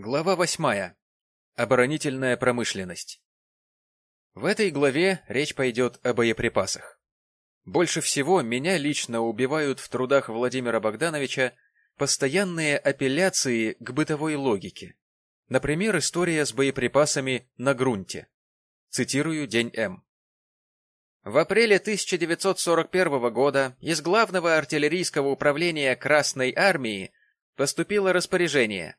Глава восьмая. Оборонительная промышленность. В этой главе речь пойдет о боеприпасах. Больше всего меня лично убивают в трудах Владимира Богдановича постоянные апелляции к бытовой логике. Например, история с боеприпасами на грунте. Цитирую День М. В апреле 1941 года из Главного артиллерийского управления Красной Армии поступило распоряжение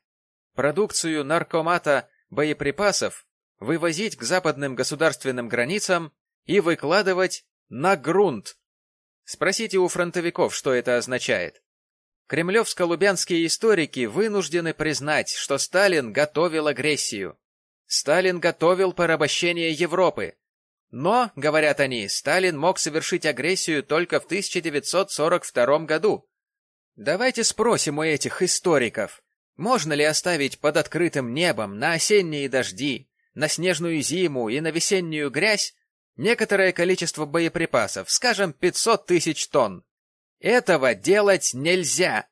продукцию наркомата боеприпасов вывозить к западным государственным границам и выкладывать на грунт. Спросите у фронтовиков, что это означает. Кремлевско-лубянские историки вынуждены признать, что Сталин готовил агрессию. Сталин готовил порабощение Европы. Но, говорят они, Сталин мог совершить агрессию только в 1942 году. Давайте спросим у этих историков, можно ли оставить под открытым небом на осенние дожди, на снежную зиму и на весеннюю грязь некоторое количество боеприпасов, скажем, 500 тысяч тонн? Этого делать нельзя.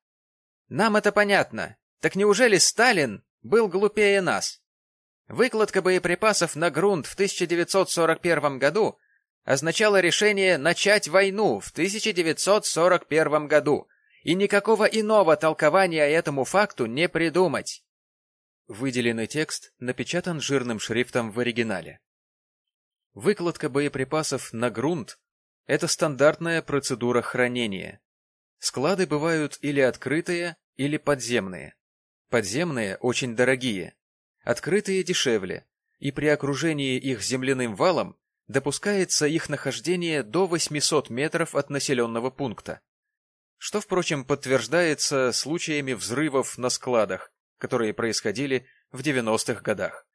Нам это понятно. Так неужели Сталин был глупее нас? Выкладка боеприпасов на грунт в 1941 году означала решение начать войну в 1941 году, и никакого иного толкования этому факту не придумать. Выделенный текст напечатан жирным шрифтом в оригинале. Выкладка боеприпасов на грунт – это стандартная процедура хранения. Склады бывают или открытые, или подземные. Подземные очень дорогие, открытые дешевле, и при окружении их земляным валом допускается их нахождение до 800 метров от населенного пункта что, впрочем, подтверждается случаями взрывов на складах, которые происходили в 90-х годах.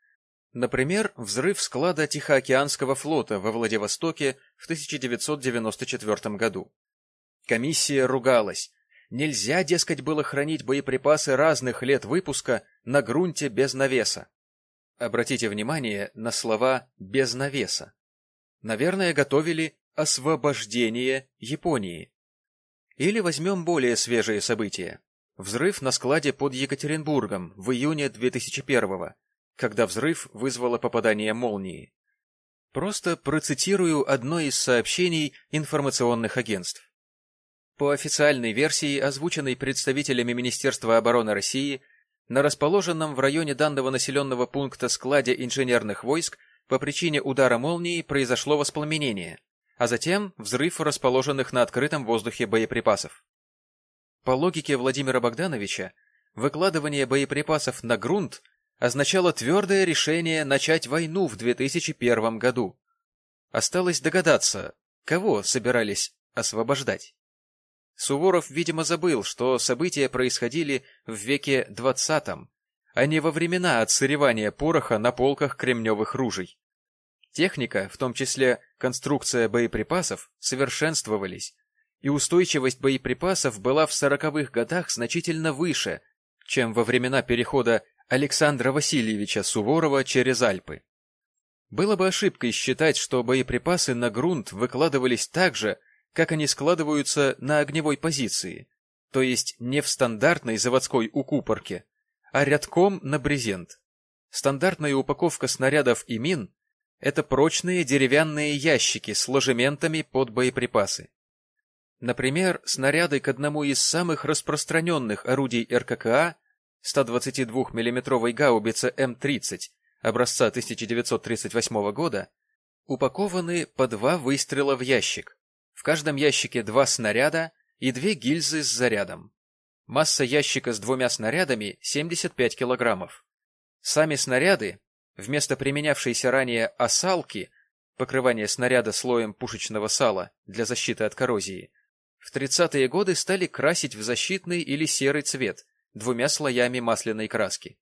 Например, взрыв склада Тихоокеанского флота во Владивостоке в 1994 году. Комиссия ругалась. Нельзя, дескать, было хранить боеприпасы разных лет выпуска на грунте без навеса. Обратите внимание на слова «без навеса». Наверное, готовили освобождение Японии. Или возьмем более свежие события. Взрыв на складе под Екатеринбургом в июне 2001 когда взрыв вызвало попадание молнии. Просто процитирую одно из сообщений информационных агентств. По официальной версии, озвученной представителями Министерства обороны России, на расположенном в районе данного населенного пункта складе инженерных войск по причине удара молнии произошло воспламенение а затем взрыв расположенных на открытом воздухе боеприпасов. По логике Владимира Богдановича, выкладывание боеприпасов на грунт означало твердое решение начать войну в 2001 году. Осталось догадаться, кого собирались освобождать. Суворов, видимо, забыл, что события происходили в веке XX, а не во времена отсыревания пороха на полках кремневых ружей. Техника, в том числе конструкция боеприпасов, совершенствовались, и устойчивость боеприпасов была в сороковых годах значительно выше, чем во времена перехода Александра Васильевича Суворова через Альпы. Было бы ошибкой считать, что боеприпасы на грунт выкладывались так же, как они складываются на огневой позиции, то есть не в стандартной заводской укупорке, а рядком на брезент. Стандартная упаковка снарядов и мин это прочные деревянные ящики с ложементами под боеприпасы. Например, снаряды к одному из самых распространенных орудий РККА 122 миллиметровой гаубицы М-30 образца 1938 года упакованы по два выстрела в ящик. В каждом ящике два снаряда и две гильзы с зарядом. Масса ящика с двумя снарядами 75 килограммов. Сами снаряды Вместо применявшейся ранее осалки, покрывания снаряда слоем пушечного сала для защиты от коррозии, в 30-е годы стали красить в защитный или серый цвет двумя слоями масляной краски.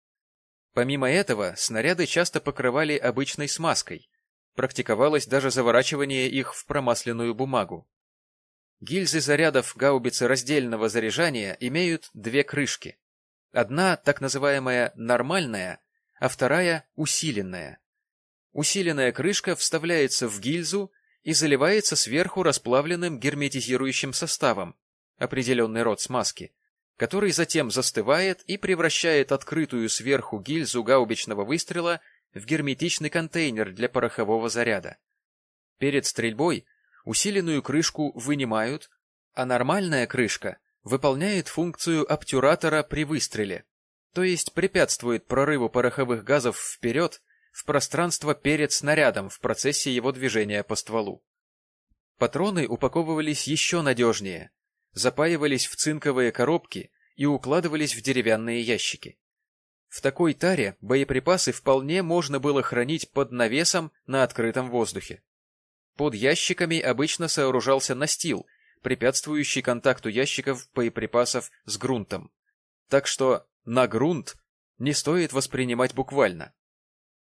Помимо этого, снаряды часто покрывали обычной смазкой, практиковалось даже заворачивание их в промасленную бумагу. Гильзы зарядов гаубицы раздельного заряжания имеют две крышки. Одна, так называемая «нормальная», а вторая — усиленная. Усиленная крышка вставляется в гильзу и заливается сверху расплавленным герметизирующим составом, определенный род смазки, который затем застывает и превращает открытую сверху гильзу гаубичного выстрела в герметичный контейнер для порохового заряда. Перед стрельбой усиленную крышку вынимают, а нормальная крышка выполняет функцию обтюратора при выстреле, то есть препятствует прорыву пороховых газов вперед в пространство перед снарядом в процессе его движения по стволу. Патроны упаковывались еще надежнее, запаивались в цинковые коробки и укладывались в деревянные ящики. В такой таре боеприпасы вполне можно было хранить под навесом на открытом воздухе. Под ящиками обычно сооружался настил, препятствующий контакту ящиков боеприпасов с грунтом. Так что на грунт не стоит воспринимать буквально.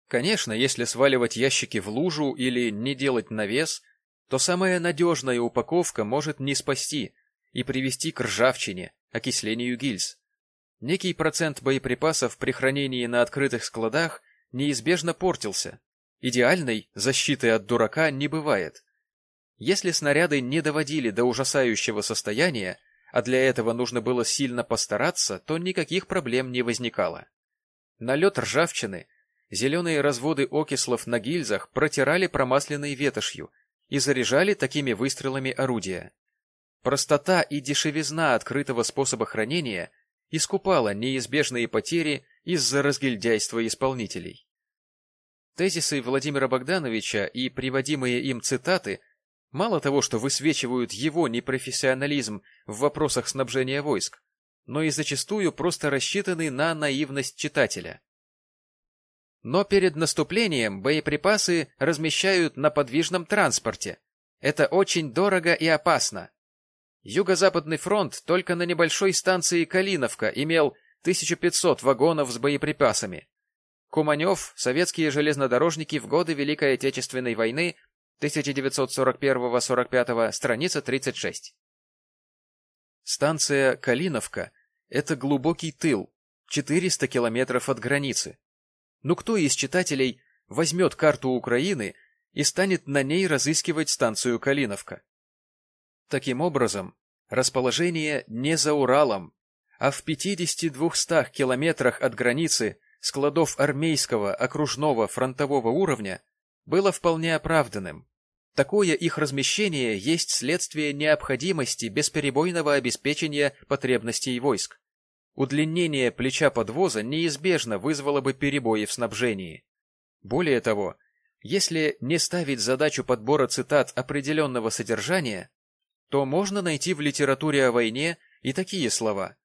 Конечно, если сваливать ящики в лужу или не делать навес, то самая надежная упаковка может не спасти и привести к ржавчине, окислению гильз. Некий процент боеприпасов при хранении на открытых складах неизбежно портился. Идеальной защиты от дурака не бывает. Если снаряды не доводили до ужасающего состояния, а для этого нужно было сильно постараться, то никаких проблем не возникало. Налет ржавчины, зеленые разводы окислов на гильзах протирали промасленной ветошью и заряжали такими выстрелами орудия. Простота и дешевизна открытого способа хранения искупала неизбежные потери из-за разгильдяйства исполнителей. Тезисы Владимира Богдановича и приводимые им цитаты мало того, что высвечивают его непрофессионализм в вопросах снабжения войск, но и зачастую просто рассчитаны на наивность читателя. Но перед наступлением боеприпасы размещают на подвижном транспорте. Это очень дорого и опасно. Юго-Западный фронт только на небольшой станции Калиновка имел 1500 вагонов с боеприпасами. Куманев, советские железнодорожники в годы Великой Отечественной войны 1941-45, страница 36. Станция Калиновка – это глубокий тыл, 400 километров от границы. Ну кто из читателей возьмет карту Украины и станет на ней разыскивать станцию Калиновка? Таким образом, расположение не за Уралом, а в 50-200 километрах от границы складов армейского окружного фронтового уровня было вполне оправданным. Такое их размещение есть следствие необходимости бесперебойного обеспечения потребностей войск. Удлинение плеча подвоза неизбежно вызвало бы перебои в снабжении. Более того, если не ставить задачу подбора цитат определенного содержания, то можно найти в литературе о войне и такие слова.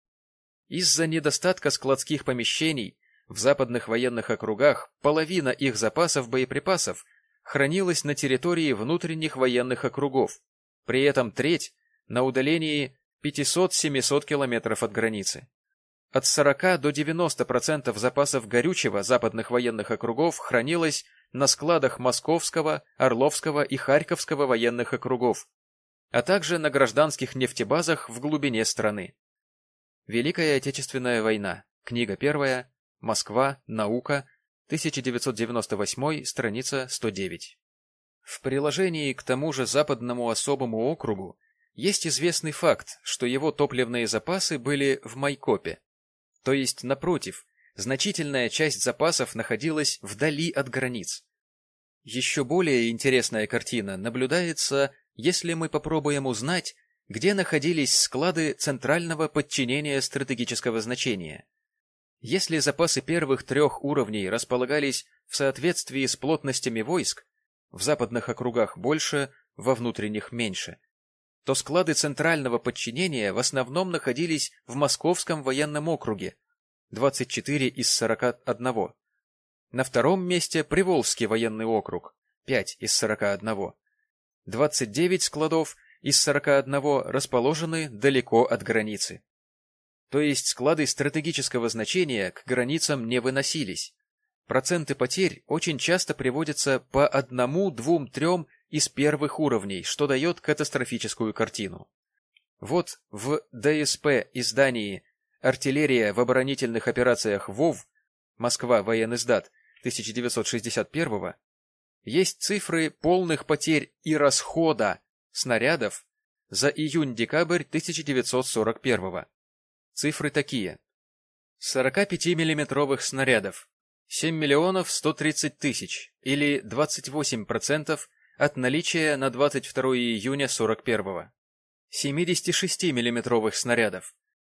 Из-за недостатка складских помещений в западных военных округах половина их запасов боеприпасов хранилась на территории внутренних военных округов, при этом треть на удалении 500-700 километров от границы. От 40 до 90% запасов горючего западных военных округов хранилось на складах Московского, Орловского и Харьковского военных округов, а также на гражданских нефтебазах в глубине страны. Великая Отечественная война. Книга первая. Москва. Наука. 1998, страница 109. В приложении к тому же западному особому округу есть известный факт, что его топливные запасы были в Майкопе. То есть, напротив, значительная часть запасов находилась вдали от границ. Еще более интересная картина наблюдается если мы попробуем узнать, где находились склады центрального подчинения стратегического значения. Если запасы первых трех уровней располагались в соответствии с плотностями войск, в западных округах больше, во внутренних меньше, то склады центрального подчинения в основном находились в Московском военном округе, 24 из 41. На втором месте Приволжский военный округ, 5 из 41. 29 складов из 41 расположены далеко от границы. То есть склады стратегического значения к границам не выносились. Проценты потерь очень часто приводятся по одному, двум, трем из первых уровней, что дает катастрофическую картину. Вот в ДСП издании «Артиллерия в оборонительных операциях ВОВ» Москва, военный сдат, 1961 есть цифры полных потерь и расхода снарядов за июнь-декабрь 1941 -го. Цифры такие. 45-миллиметровых снарядов 7 миллионов 130 тысяч, или 28% от наличия на 22 июня 41-го. 76-миллиметровых снарядов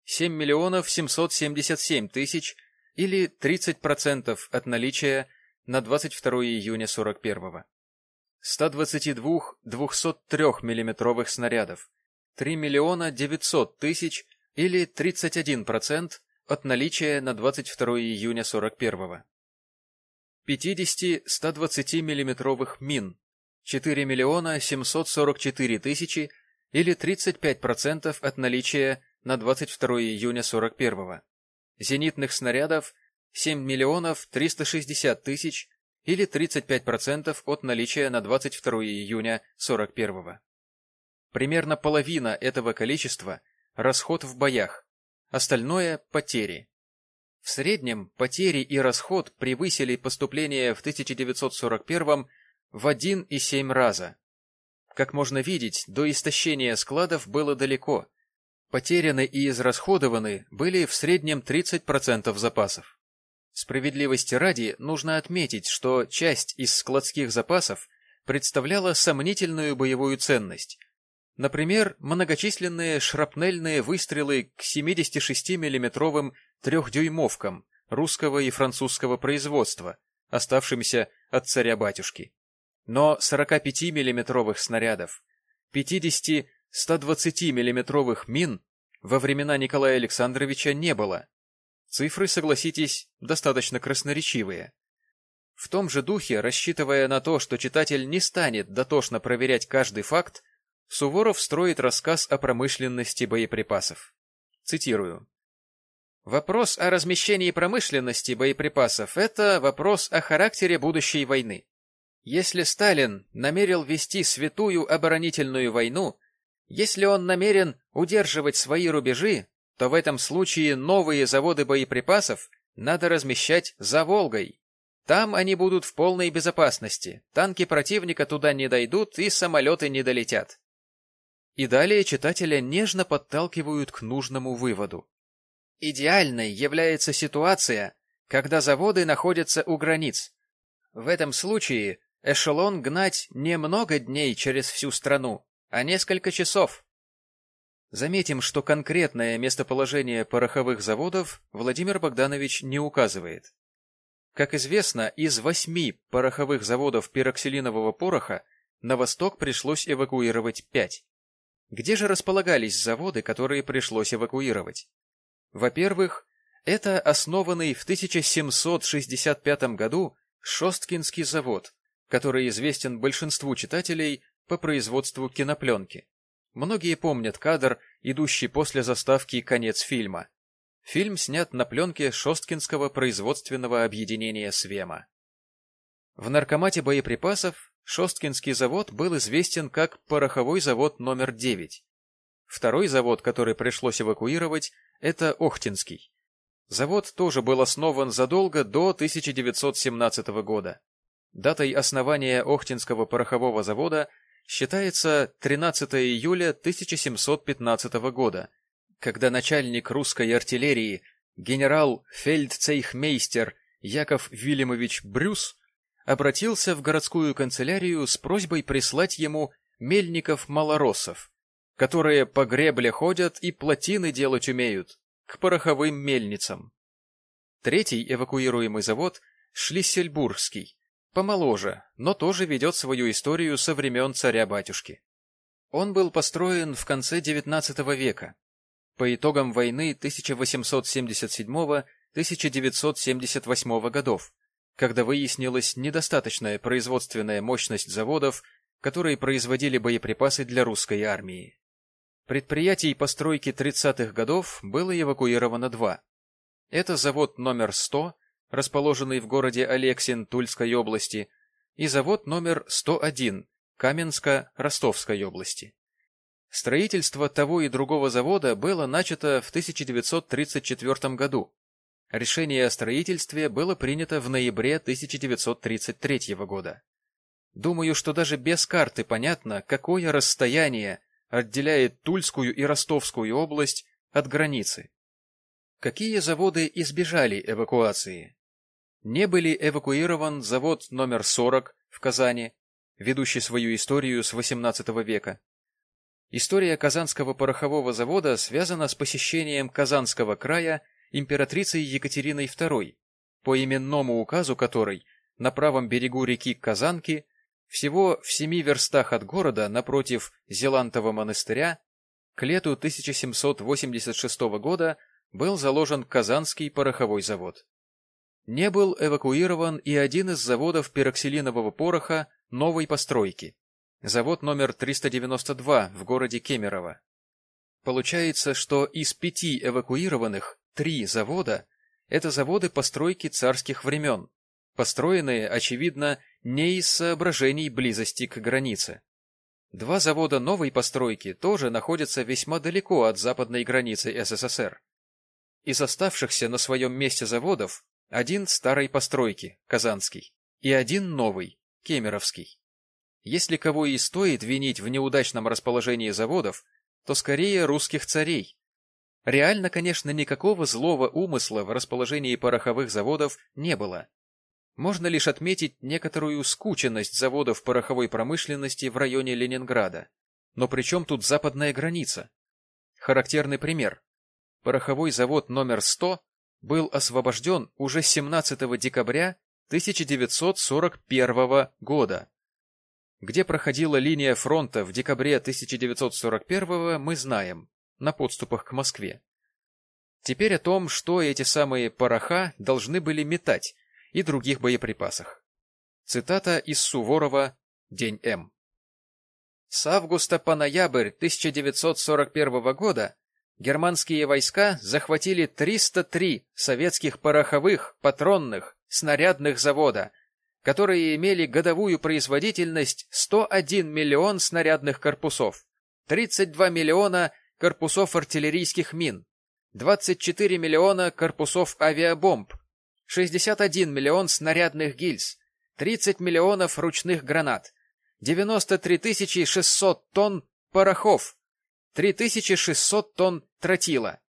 7 миллионов 777 тысяч, или 30% от наличия на 22 июня 41-го. 122 203 миллиметровых снарядов 3 миллиона 900 тысяч, или 31% от наличия на 22 июня 41-го. 50-120 миллиметровых мин 4 миллиона 744 тысячи или 35% от наличия на 22 июня 41-го. Зенитных снарядов 7 миллионов 360 тысяч или 35% от наличия на 22 июня 41-го. Примерно половина этого количества – расход в боях, остальное – потери. В среднем потери и расход превысили поступление в 1941 в 1,7 раза. Как можно видеть, до истощения складов было далеко. Потеряны и израсходованы были в среднем 30% запасов. Справедливости ради нужно отметить, что часть из складских запасов представляла сомнительную боевую ценность. Например, многочисленные шрапнельные выстрелы к 76 миллиметровым трехдюймовкам русского и французского производства, оставшимся от царя-батюшки. Но 45-миллиметровых снарядов, 50-120 миллиметровых мин во времена Николая Александровича не было. Цифры, согласитесь, достаточно красноречивые. В том же духе, рассчитывая на то, что читатель не станет дотошно проверять каждый факт, Суворов строит рассказ о промышленности боеприпасов. Цитирую. Вопрос о размещении промышленности боеприпасов – это вопрос о характере будущей войны. Если Сталин намерил вести святую оборонительную войну, если он намерен удерживать свои рубежи, то в этом случае новые заводы боеприпасов надо размещать за Волгой. Там они будут в полной безопасности, танки противника туда не дойдут и самолеты не долетят. И далее читателя нежно подталкивают к нужному выводу. Идеальной является ситуация, когда заводы находятся у границ. В этом случае эшелон гнать не много дней через всю страну, а несколько часов. Заметим, что конкретное местоположение пороховых заводов Владимир Богданович не указывает. Как известно, из восьми пороховых заводов пироксилинового пороха на восток пришлось эвакуировать пять. Где же располагались заводы, которые пришлось эвакуировать? Во-первых, это основанный в 1765 году Шосткинский завод, который известен большинству читателей по производству кинопленки. Многие помнят кадр, идущий после заставки «Конец фильма». Фильм снят на пленке Шосткинского производственного объединения «Свема». В наркомате боеприпасов Шосткинский завод был известен как пороховой завод номер 9. Второй завод, который пришлось эвакуировать, это Охтинский. Завод тоже был основан задолго до 1917 года. Датой основания Охтинского порохового завода считается 13 июля 1715 года, когда начальник русской артиллерии генерал фельдцейхмейстер Яков Вильямович Брюс обратился в городскую канцелярию с просьбой прислать ему мельников-малороссов, которые по гребле ходят и плотины делать умеют, к пороховым мельницам. Третий эвакуируемый завод — Шлиссельбургский, помоложе, но тоже ведет свою историю со времен царя-батюшки. Он был построен в конце XIX века, по итогам войны 1877-1978 годов, когда выяснилась недостаточная производственная мощность заводов, которые производили боеприпасы для русской армии. Предприятий постройки 30-х годов было эвакуировано два. Это завод номер 100, расположенный в городе Алексин Тульской области, и завод номер 101 Каменска Ростовской области. Строительство того и другого завода было начато в 1934 году. Решение о строительстве было принято в ноябре 1933 года. Думаю, что даже без карты понятно, какое расстояние отделяет Тульскую и Ростовскую область от границы. Какие заводы избежали эвакуации? Не были эвакуирован завод номер 40 в Казани, ведущий свою историю с XVIII века. История Казанского порохового завода связана с посещением Казанского края императрицей Екатериной II, по именному указу которой на правом берегу реки Казанки, всего в семи верстах от города, напротив Зелантова монастыря, к лету 1786 года был заложен Казанский пороховой завод. Не был эвакуирован и один из заводов пероксилинового пороха новой постройки, завод номер 392 в городе Кемерово. Получается, что из пяти эвакуированных три завода – это заводы постройки царских времен, построенные, очевидно, не из соображений близости к границе. Два завода новой постройки тоже находятся весьма далеко от западной границы СССР. Из оставшихся на своем месте заводов один старой постройки, Казанский, и один новый, Кемеровский. Если кого и стоит винить в неудачном расположении заводов, то скорее русских царей. Реально, конечно, никакого злого умысла в расположении пороховых заводов не было. Можно лишь отметить некоторую скученность заводов пороховой промышленности в районе Ленинграда. Но при чем тут западная граница? Характерный пример. Пороховой завод номер 100 был освобожден уже 17 декабря 1941 года. Где проходила линия фронта в декабре 1941 мы знаем, на подступах к Москве. Теперь о том, что эти самые пороха должны были метать, и других боеприпасах. Цитата из Суворова «День М». С августа по ноябрь 1941 года германские войска захватили 303 советских пороховых, патронных, снарядных завода, которые имели годовую производительность 101 миллион снарядных корпусов, 32 миллиона корпусов артиллерийских мин, 24 миллиона корпусов авиабомб, 61 миллион снарядных гильз, 30 миллионов ручных гранат, 93 600 тонн порохов, 3600 тонн тротила.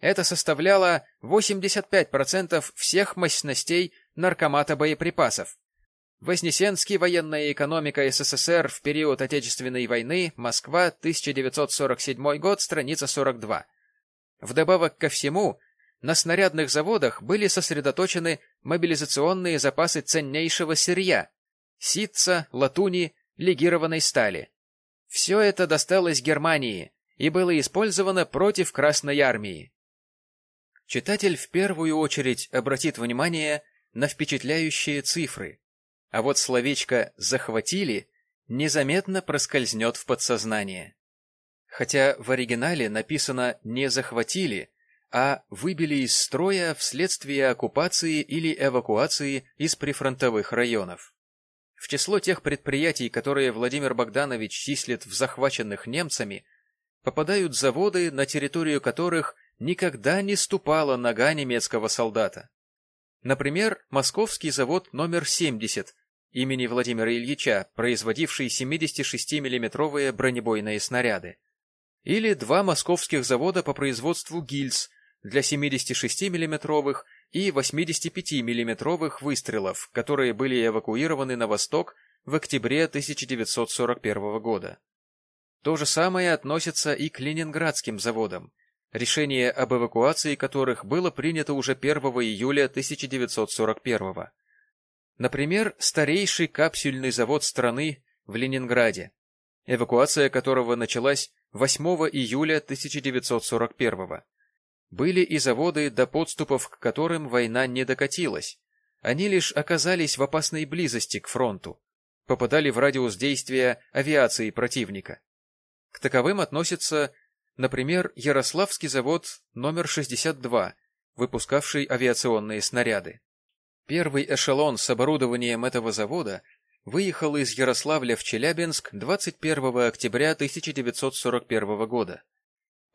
Это составляло 85% всех мощностей наркомата боеприпасов. Вознесенский военная экономика СССР в период Отечественной войны, Москва, 1947 год, страница 42. Вдобавок ко всему, на снарядных заводах были сосредоточены мобилизационные запасы ценнейшего сырья – ситца, латуни, легированной стали. Все это досталось Германии и было использовано против Красной Армии. Читатель в первую очередь обратит внимание на впечатляющие цифры, а вот словечко «захватили» незаметно проскользнет в подсознание. Хотя в оригинале написано «не захватили», а выбили из строя вследствие оккупации или эвакуации из прифронтовых районов. В число тех предприятий, которые Владимир Богданович числит в захваченных немцами, попадают заводы, на территорию которых никогда не ступала нога немецкого солдата. Например, московский завод номер 70 имени Владимира Ильича, производивший 76 миллиметровые бронебойные снаряды. Или два московских завода по производству гильз для 76 миллиметровых и 85 миллиметровых выстрелов, которые были эвакуированы на восток в октябре 1941 года. То же самое относится и к ленинградским заводам, решение об эвакуации которых было принято уже 1 июля 1941 Например, старейший капсюльный завод страны в Ленинграде, эвакуация которого началась 8 июля 1941 года. Были и заводы, до подступов к которым война не докатилась. Они лишь оказались в опасной близости к фронту, попадали в радиус действия авиации противника. К таковым относится, например, Ярославский завод номер 62, выпускавший авиационные снаряды. Первый эшелон с оборудованием этого завода выехал из Ярославля в Челябинск 21 октября 1941 года.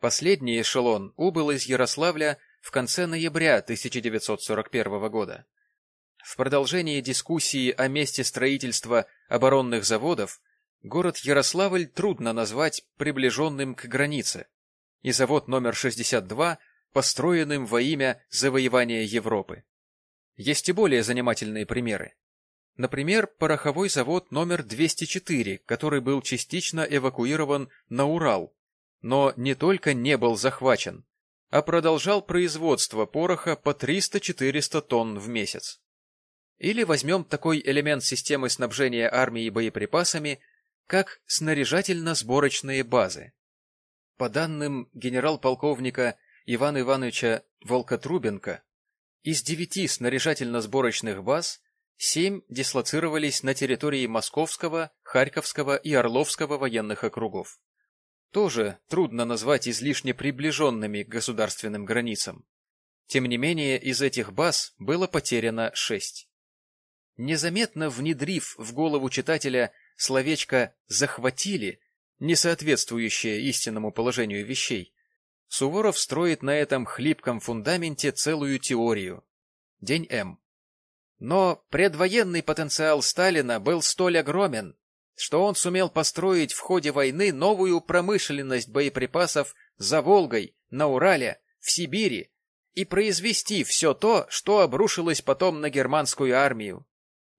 Последний эшелон убыл из Ярославля в конце ноября 1941 года. В продолжении дискуссии о месте строительства оборонных заводов город Ярославль трудно назвать приближенным к границе, и завод номер 62 построенным во имя завоевания Европы. Есть и более занимательные примеры. Например, пороховой завод номер 204, который был частично эвакуирован на Урал, но не только не был захвачен, а продолжал производство пороха по 300-400 тонн в месяц. Или возьмем такой элемент системы снабжения армии боеприпасами, как снаряжательно-сборочные базы. По данным генерал-полковника Ивана Ивановича Волкотрубенко, из девяти снаряжательно-сборочных баз семь дислоцировались на территории Московского, Харьковского и Орловского военных округов. Тоже трудно назвать излишне приближенными к государственным границам. Тем не менее, из этих баз было потеряно шесть. Незаметно внедрив в голову читателя словечко «захватили», не соответствующее истинному положению вещей, Суворов строит на этом хлипком фундаменте целую теорию. День М. Но предвоенный потенциал Сталина был столь огромен, что он сумел построить в ходе войны новую промышленность боеприпасов за Волгой, на Урале, в Сибири и произвести все то, что обрушилось потом на германскую армию.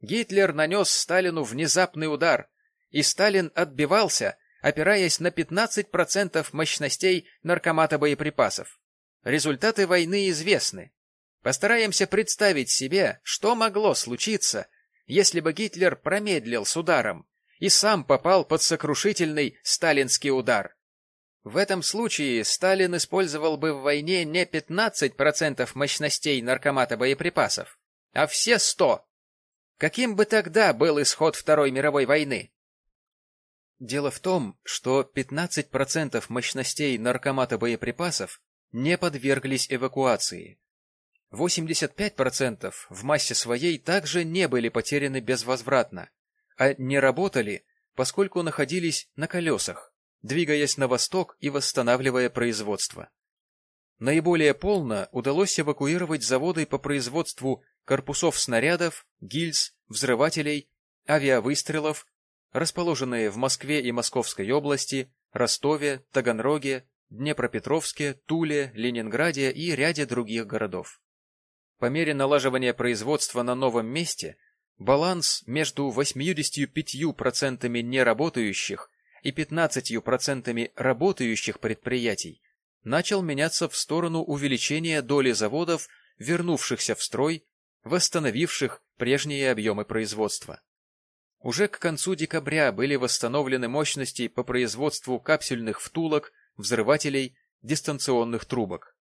Гитлер нанес Сталину внезапный удар, и Сталин отбивался, опираясь на 15% мощностей наркомата боеприпасов. Результаты войны известны. Постараемся представить себе, что могло случиться, если бы Гитлер промедлил с ударом и сам попал под сокрушительный сталинский удар. В этом случае Сталин использовал бы в войне не 15% мощностей наркомата боеприпасов, а все 100. Каким бы тогда был исход Второй мировой войны? Дело в том, что 15% мощностей наркомата боеприпасов не подверглись эвакуации. 85% в массе своей также не были потеряны безвозвратно, а не работали, поскольку находились на колесах, двигаясь на восток и восстанавливая производство. Наиболее полно удалось эвакуировать заводы по производству корпусов снарядов, гильз, взрывателей, авиавыстрелов расположенные в Москве и Московской области, Ростове, Таганроге, Днепропетровске, Туле, Ленинграде и ряде других городов. По мере налаживания производства на новом месте баланс между 85% неработающих и 15% работающих предприятий начал меняться в сторону увеличения доли заводов, вернувшихся в строй, восстановивших прежние объемы производства. Уже к концу декабря были восстановлены мощности по производству капсюльных втулок, взрывателей, дистанционных трубок.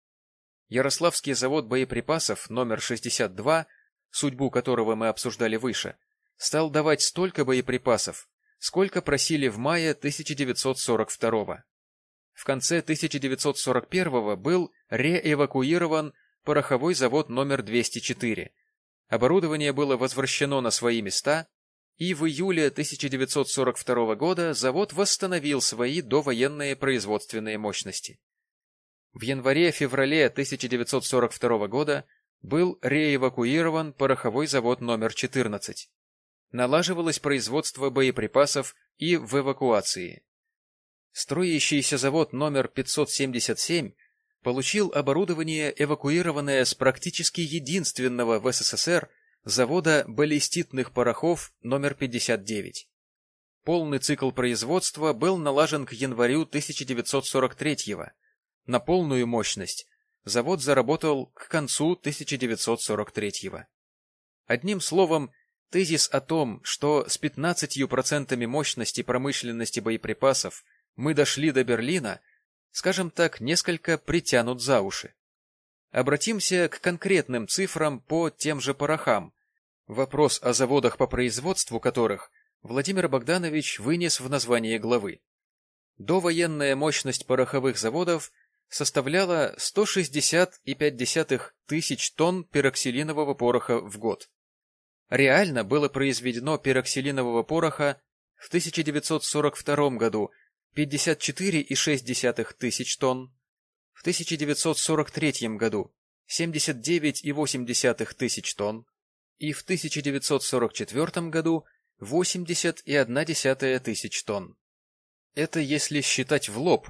Ярославский завод боеприпасов номер 62, судьбу которого мы обсуждали выше, стал давать столько боеприпасов, сколько просили в мае 1942 В конце 1941 был реэвакуирован пороховой завод номер 204. Оборудование было возвращено на свои места, и в июле 1942 года завод восстановил свои довоенные производственные мощности. В январе-феврале 1942 года был реэвакуирован пороховой завод номер 14. Налаживалось производство боеприпасов и в эвакуации. Строящийся завод номер 577 получил оборудование, эвакуированное с практически единственного в СССР завода баллиститных порохов номер 59. Полный цикл производства был налажен к январю 1943 -го. На полную мощность завод заработал к концу 1943 -го. Одним словом, тезис о том, что с 15% мощности промышленности боеприпасов мы дошли до Берлина, скажем так, несколько притянут за уши. Обратимся к конкретным цифрам по тем же порохам, вопрос о заводах по производству которых Владимир Богданович вынес в название главы. Довоенная мощность пороховых заводов составляла 160,5 тысяч тонн пероксилинового пороха в год. Реально было произведено пероксилинового пороха в 1942 году 54,6 тысяч тонн, в 1943 году 79,8 тысяч тонн и в 1944 году 80,1 тысяч тонн. Это если считать в лоб,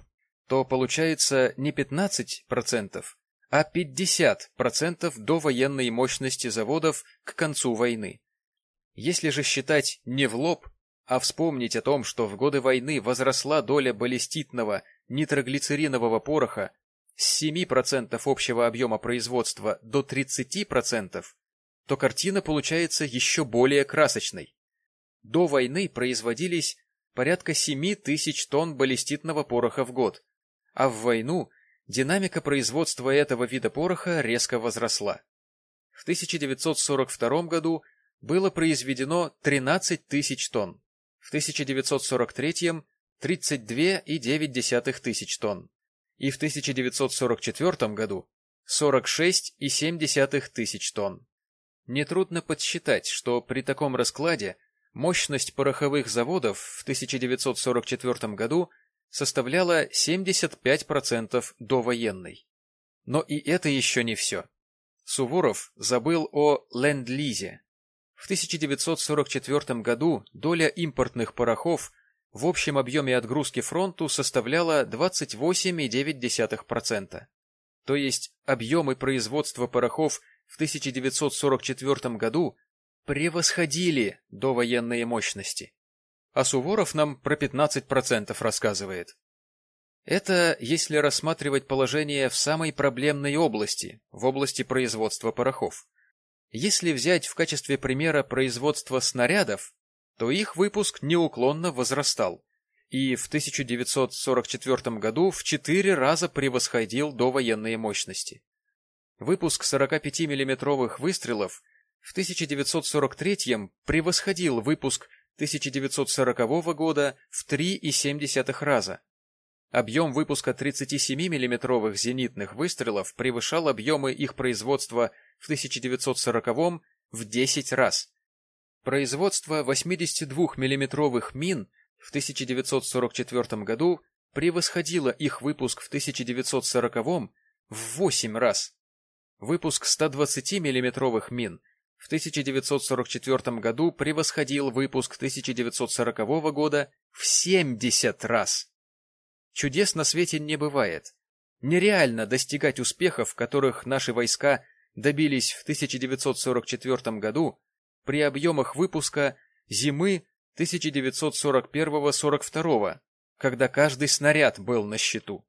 то получается не 15%, а 50% до военной мощности заводов к концу войны. Если же считать не в лоб, а вспомнить о том, что в годы войны возросла доля баллиститного нитроглицеринового пороха с 7% общего объема производства до 30%, то картина получается еще более красочной. До войны производились порядка 7 тысяч тонн баллиститного пороха в год, а в войну динамика производства этого вида пороха резко возросла. В 1942 году было произведено 13 тысяч тонн, в 1943 – 32,9 тысяч тонн, и в 1944 году – 46,7 тысяч тонн. Нетрудно подсчитать, что при таком раскладе мощность пороховых заводов в 1944 году составляла 75% довоенной. Но и это еще не все. Суворов забыл о ленд-лизе. В 1944 году доля импортных порохов в общем объеме отгрузки фронту составляла 28,9%. То есть объемы производства порохов в 1944 году превосходили довоенные мощности. А Суворов нам про 15% рассказывает. Это если рассматривать положение в самой проблемной области, в области производства порохов. Если взять в качестве примера производство снарядов, то их выпуск неуклонно возрастал и в 1944 году в 4 раза превосходил довоенные мощности. Выпуск 45 миллиметровых выстрелов в 1943 превосходил выпуск 1940 года в 3,7 раза. Объем выпуска 37 миллиметровых зенитных выстрелов превышал объемы их производства в 1940 в 10 раз. Производство 82 миллиметровых мин в 1944 году превосходило их выпуск в 1940 в 8 раз. Выпуск 120 миллиметровых мин в 1944 году превосходил выпуск 1940 года в 70 раз. Чудес на свете не бывает. Нереально достигать успехов, которых наши войска добились в 1944 году при объемах выпуска зимы 1941-42, когда каждый снаряд был на счету.